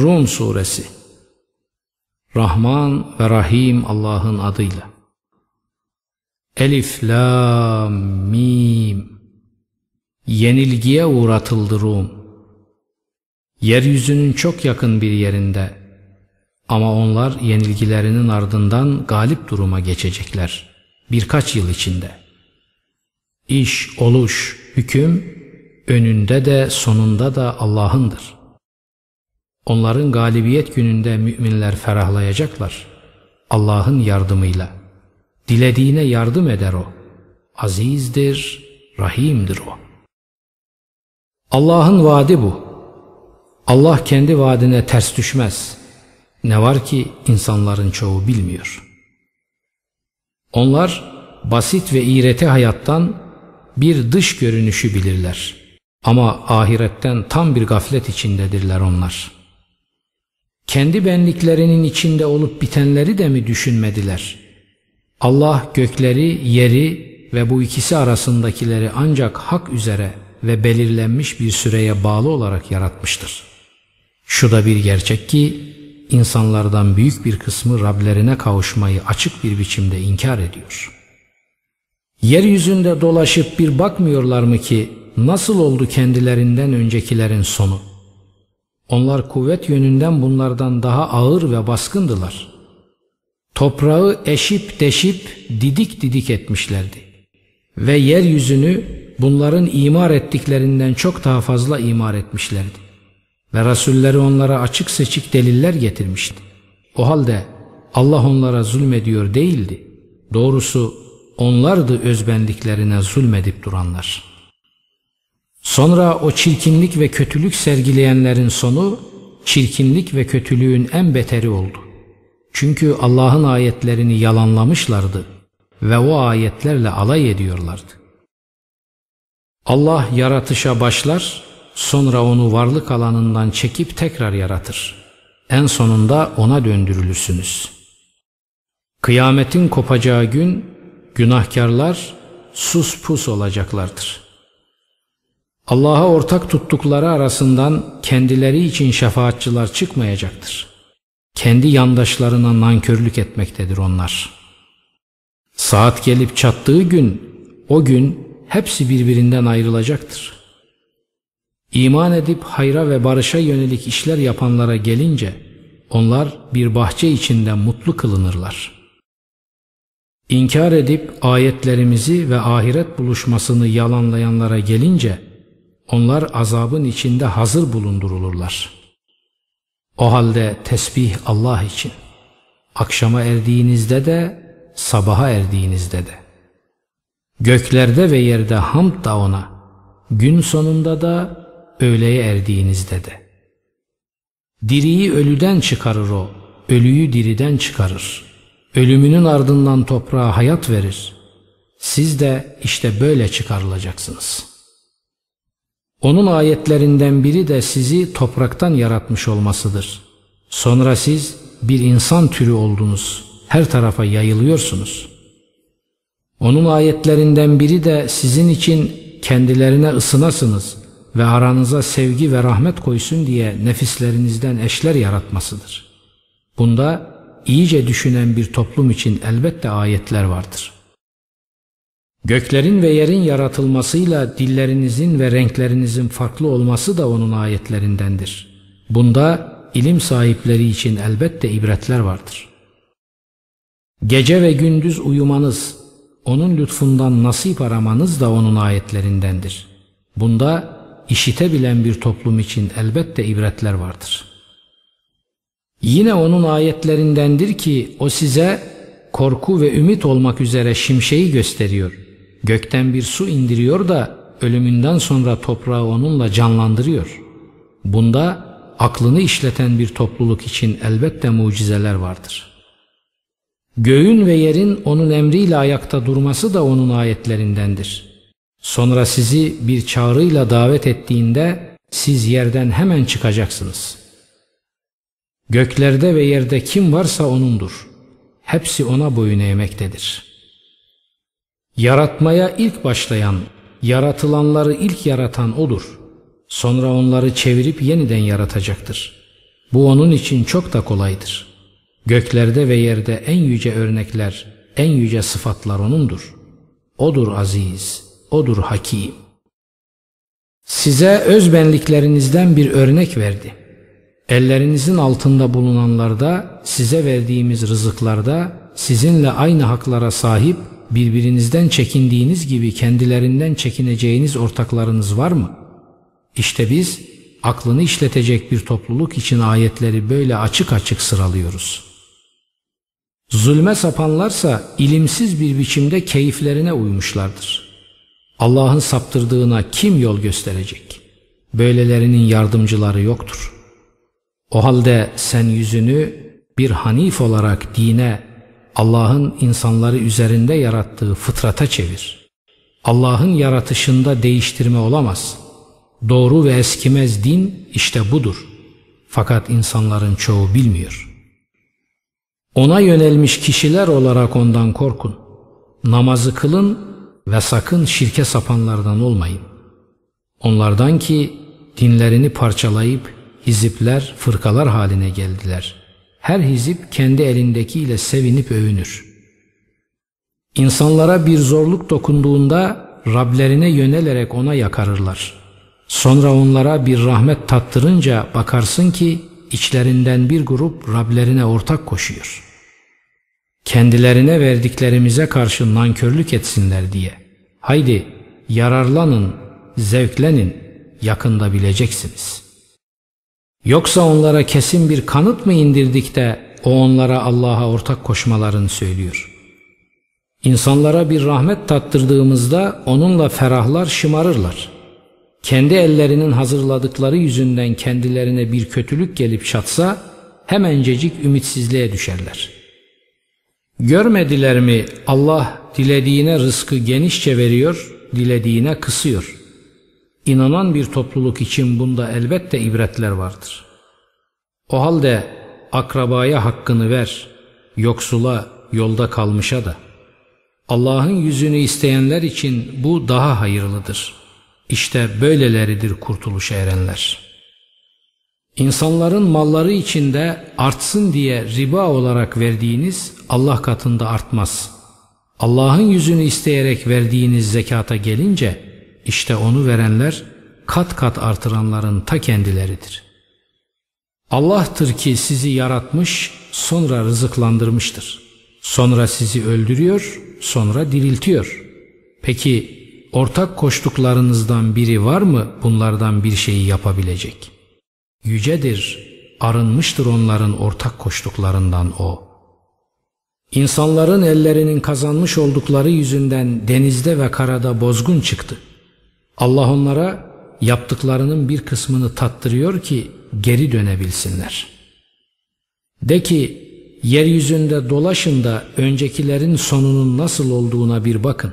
Rum Suresi. Rahman ve Rahim Allah'ın adıyla. Elif, La, Mim. Yenilgiye uğratıldı Rum. Yeryüzünün çok yakın bir yerinde. Ama onlar yenilgilerinin ardından galip duruma geçecekler birkaç yıl içinde. İş, oluş, hüküm önünde de sonunda da Allah'ındır. Onların galibiyet gününde müminler ferahlayacaklar. Allah'ın yardımıyla. Dilediğine yardım eder o. Azizdir, rahimdir o. Allah'ın vaadi bu. Allah kendi vaadine ters düşmez. Ne var ki insanların çoğu bilmiyor. Onlar basit ve iğreti hayattan bir dış görünüşü bilirler. Ama ahiretten tam bir gaflet içindedirler onlar. Kendi benliklerinin içinde olup bitenleri de mi düşünmediler? Allah gökleri, yeri ve bu ikisi arasındakileri ancak hak üzere ve belirlenmiş bir süreye bağlı olarak yaratmıştır. Şu da bir gerçek ki insanlardan büyük bir kısmı Rablerine kavuşmayı açık bir biçimde inkar ediyor. Yeryüzünde dolaşıp bir bakmıyorlar mı ki nasıl oldu kendilerinden öncekilerin sonu? Onlar kuvvet yönünden bunlardan daha ağır ve baskındılar. Toprağı eşip deşip didik didik etmişlerdi. Ve yeryüzünü bunların imar ettiklerinden çok daha fazla imar etmişlerdi. Ve Resulleri onlara açık seçik deliller getirmişti. O halde Allah onlara zulmediyor değildi. Doğrusu onlardı özbendiklerine zulmedip duranlar. Sonra o çirkinlik ve kötülük sergileyenlerin sonu çirkinlik ve kötülüğün en beteri oldu. Çünkü Allah'ın ayetlerini yalanlamışlardı ve o ayetlerle alay ediyorlardı. Allah yaratışa başlar, sonra onu varlık alanından çekip tekrar yaratır. En sonunda ona döndürülürsünüz. Kıyametin kopacağı gün günahkarlar sus pus olacaklardır. Allah'a ortak tuttukları arasından kendileri için şefaatçılar çıkmayacaktır. Kendi yandaşlarına nankörlük etmektedir onlar. Saat gelip çattığı gün, o gün hepsi birbirinden ayrılacaktır. İman edip hayra ve barışa yönelik işler yapanlara gelince, onlar bir bahçe içinde mutlu kılınırlar. İnkar edip ayetlerimizi ve ahiret buluşmasını yalanlayanlara gelince, onlar azabın içinde hazır bulundurulurlar. O halde tesbih Allah için. Akşama erdiğinizde de, sabaha erdiğinizde de. Göklerde ve yerde hamd da ona. Gün sonunda da, öğleye erdiğinizde de. Diriyi ölüden çıkarır o, ölüyü diriden çıkarır. Ölümünün ardından toprağa hayat verir. Siz de işte böyle çıkarılacaksınız.'' Onun ayetlerinden biri de sizi topraktan yaratmış olmasıdır. Sonra siz bir insan türü oldunuz. Her tarafa yayılıyorsunuz. Onun ayetlerinden biri de sizin için kendilerine ısınasınız ve aranıza sevgi ve rahmet koysun diye nefislerinizden eşler yaratmasıdır. Bunda iyice düşünen bir toplum için elbette ayetler vardır.'' Göklerin ve yerin yaratılmasıyla dillerinizin ve renklerinizin farklı olması da onun ayetlerindendir. Bunda ilim sahipleri için elbette ibretler vardır. Gece ve gündüz uyumanız, onun lütfundan nasip aramanız da onun ayetlerindendir. Bunda işitebilen bir toplum için elbette ibretler vardır. Yine onun ayetlerindendir ki o size korku ve ümit olmak üzere şimşeği gösteriyor.'' Gökten bir su indiriyor da ölümünden sonra toprağı onunla canlandırıyor. Bunda aklını işleten bir topluluk için elbette mucizeler vardır. Göğün ve yerin onun emriyle ayakta durması da onun ayetlerindendir. Sonra sizi bir çağrıyla davet ettiğinde siz yerden hemen çıkacaksınız. Göklerde ve yerde kim varsa O'nundur. Hepsi O'na boyun eğmektedir.'' Yaratmaya ilk başlayan, yaratılanları ilk yaratan O'dur. Sonra onları çevirip yeniden yaratacaktır. Bu onun için çok da kolaydır. Göklerde ve yerde en yüce örnekler, en yüce sıfatlar O'nundur. O'dur aziz, O'dur hakim. Size öz benliklerinizden bir örnek verdi. Ellerinizin altında bulunanlarda, size verdiğimiz rızıklarda sizinle aynı haklara sahip, birbirinizden çekindiğiniz gibi kendilerinden çekineceğiniz ortaklarınız var mı? İşte biz aklını işletecek bir topluluk için ayetleri böyle açık açık sıralıyoruz. Zulme sapanlarsa ilimsiz bir biçimde keyiflerine uymuşlardır. Allah'ın saptırdığına kim yol gösterecek? Böylelerinin yardımcıları yoktur. O halde sen yüzünü bir hanif olarak dine, Allah'ın insanları üzerinde yarattığı fıtrata çevir. Allah'ın yaratışında değiştirme olamaz. Doğru ve eskimez din işte budur. Fakat insanların çoğu bilmiyor. Ona yönelmiş kişiler olarak ondan korkun. Namazı kılın ve sakın şirke sapanlardan olmayın. Onlardan ki dinlerini parçalayıp hizipler, fırkalar haline geldiler. Her hizip kendi elindekiyle sevinip övünür. İnsanlara bir zorluk dokunduğunda Rablerine yönelerek ona yakarırlar. Sonra onlara bir rahmet tattırınca bakarsın ki içlerinden bir grup Rablerine ortak koşuyor. Kendilerine verdiklerimize karşı nankörlük etsinler diye. Haydi yararlanın, zevklenin, yakında bileceksiniz. Yoksa onlara kesin bir kanıt mı indirdik de o onlara Allah'a ortak koşmalarını söylüyor. İnsanlara bir rahmet tattırdığımızda onunla ferahlar şımarırlar. Kendi ellerinin hazırladıkları yüzünden kendilerine bir kötülük gelip çatsa hemencecik ümitsizliğe düşerler. Görmediler mi Allah dilediğine rızkı genişçe veriyor, dilediğine kısıyor. İnanan bir topluluk için bunda elbette ibretler vardır. O halde akrabaya hakkını ver, yoksula, yolda kalmışa da. Allah'ın yüzünü isteyenler için bu daha hayırlıdır. İşte böyleleridir kurtuluşa erenler. İnsanların malları içinde artsın diye riba olarak verdiğiniz Allah katında artmaz. Allah'ın yüzünü isteyerek verdiğiniz zekata gelince işte onu verenler kat kat artıranların ta kendileridir. Allah'tır ki sizi yaratmış sonra rızıklandırmıştır. Sonra sizi öldürüyor sonra diriltiyor. Peki ortak koştuklarınızdan biri var mı bunlardan bir şeyi yapabilecek? Yücedir, arınmıştır onların ortak koştuklarından o. İnsanların ellerinin kazanmış oldukları yüzünden denizde ve karada bozgun çıktı. Allah onlara yaptıklarının bir kısmını tattırıyor ki geri dönebilsinler. De ki yeryüzünde dolaşın da öncekilerin sonunun nasıl olduğuna bir bakın.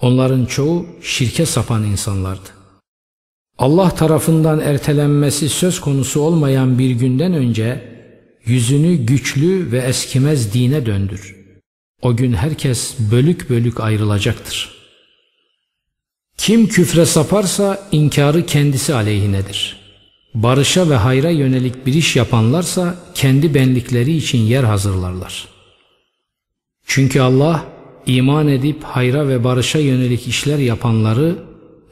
Onların çoğu şirke sapan insanlardı. Allah tarafından ertelenmesi söz konusu olmayan bir günden önce yüzünü güçlü ve eskimez dine döndür. O gün herkes bölük bölük ayrılacaktır.'' Kim küfre saparsa inkarı kendisi aleyhinedir. Barışa ve hayra yönelik bir iş yapanlarsa kendi benlikleri için yer hazırlarlar. Çünkü Allah iman edip hayra ve barışa yönelik işler yapanları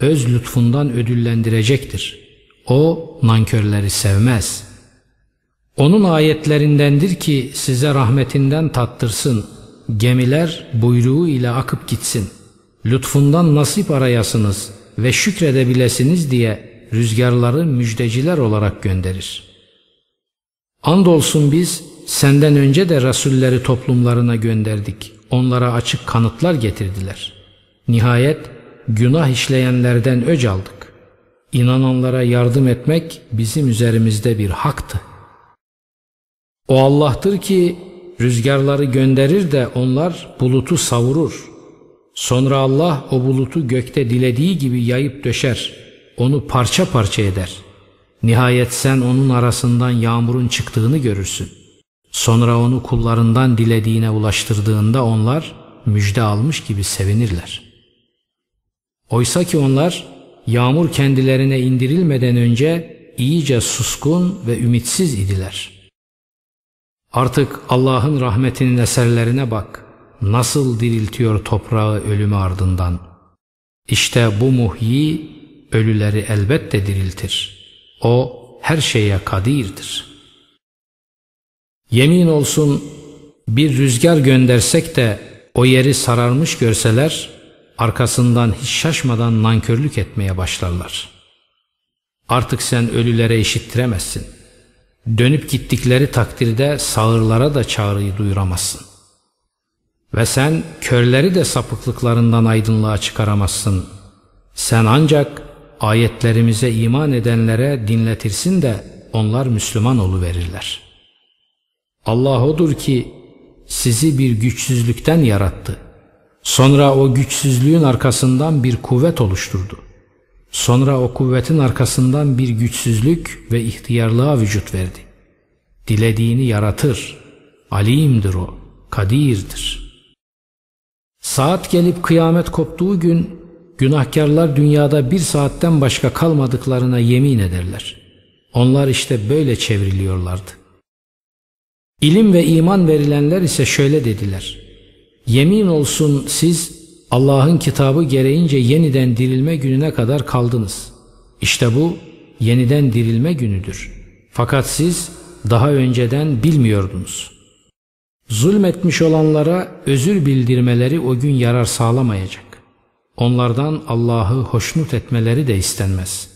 öz lütfundan ödüllendirecektir. O nankörleri sevmez. Onun ayetlerindendir ki size rahmetinden tattırsın, gemiler buyruğu ile akıp gitsin.'' Lütfundan nasip arayasınız ve şükredebilesiniz diye rüzgarları müjdeciler olarak gönderir. Andolsun biz senden önce de rasulleri toplumlarına gönderdik. Onlara açık kanıtlar getirdiler. Nihayet günah işleyenlerden öc aldık. İnananlara yardım etmek bizim üzerimizde bir haktı. O Allah'tır ki rüzgarları gönderir de onlar bulutu savurur. Sonra Allah o bulutu gökte dilediği gibi yayıp döşer. Onu parça parça eder. Nihayet sen onun arasından yağmurun çıktığını görürsün. Sonra onu kullarından dilediğine ulaştırdığında onlar müjde almış gibi sevinirler. Oysa ki onlar yağmur kendilerine indirilmeden önce iyice suskun ve ümitsiz idiler. Artık Allah'ın rahmetinin eserlerine bak. Nasıl diriltiyor toprağı ölümü ardından. İşte bu muhyi ölüleri elbette diriltir. O her şeye kadirdir. Yemin olsun bir rüzgar göndersek de o yeri sararmış görseler arkasından hiç şaşmadan nankörlük etmeye başlarlar. Artık sen ölülere işittiremezsin. Dönüp gittikleri takdirde sağırlara da çağrıyı duyuramazsın. Ve sen körleri de sapıklıklarından aydınlığa çıkaramazsın. Sen ancak ayetlerimize iman edenlere dinletirsin de onlar Müslüman verirler. Allah odur ki sizi bir güçsüzlükten yarattı. Sonra o güçsüzlüğün arkasından bir kuvvet oluşturdu. Sonra o kuvvetin arkasından bir güçsüzlük ve ihtiyarlığa vücut verdi. Dilediğini yaratır. Alimdir o, kadirdir. Saat gelip kıyamet koptuğu gün günahkarlar dünyada bir saatten başka kalmadıklarına yemin ederler. Onlar işte böyle çevriliyorlardı. İlim ve iman verilenler ise şöyle dediler. Yemin olsun siz Allah'ın kitabı gereğince yeniden dirilme gününe kadar kaldınız. İşte bu yeniden dirilme günüdür. Fakat siz daha önceden bilmiyordunuz. Zulmetmiş olanlara özür bildirmeleri o gün yarar sağlamayacak. Onlardan Allah'ı hoşnut etmeleri de istenmez.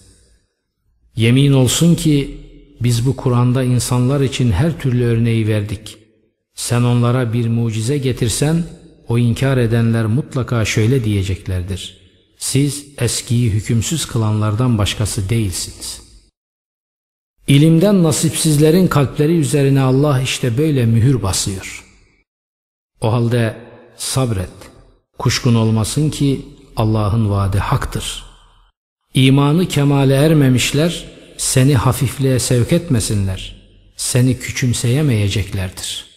Yemin olsun ki biz bu Kur'an'da insanlar için her türlü örneği verdik. Sen onlara bir mucize getirsen o inkar edenler mutlaka şöyle diyeceklerdir. Siz eskiyi hükümsüz kılanlardan başkası değilsiniz. İlimden nasipsizlerin kalpleri üzerine Allah işte böyle mühür basıyor. O halde sabret. Kuşkun olmasın ki Allah'ın vaadi haktır. İmanı kemale ermemişler seni hafifliğe sevk etmesinler. Seni küçümseyemeyeceklerdir.''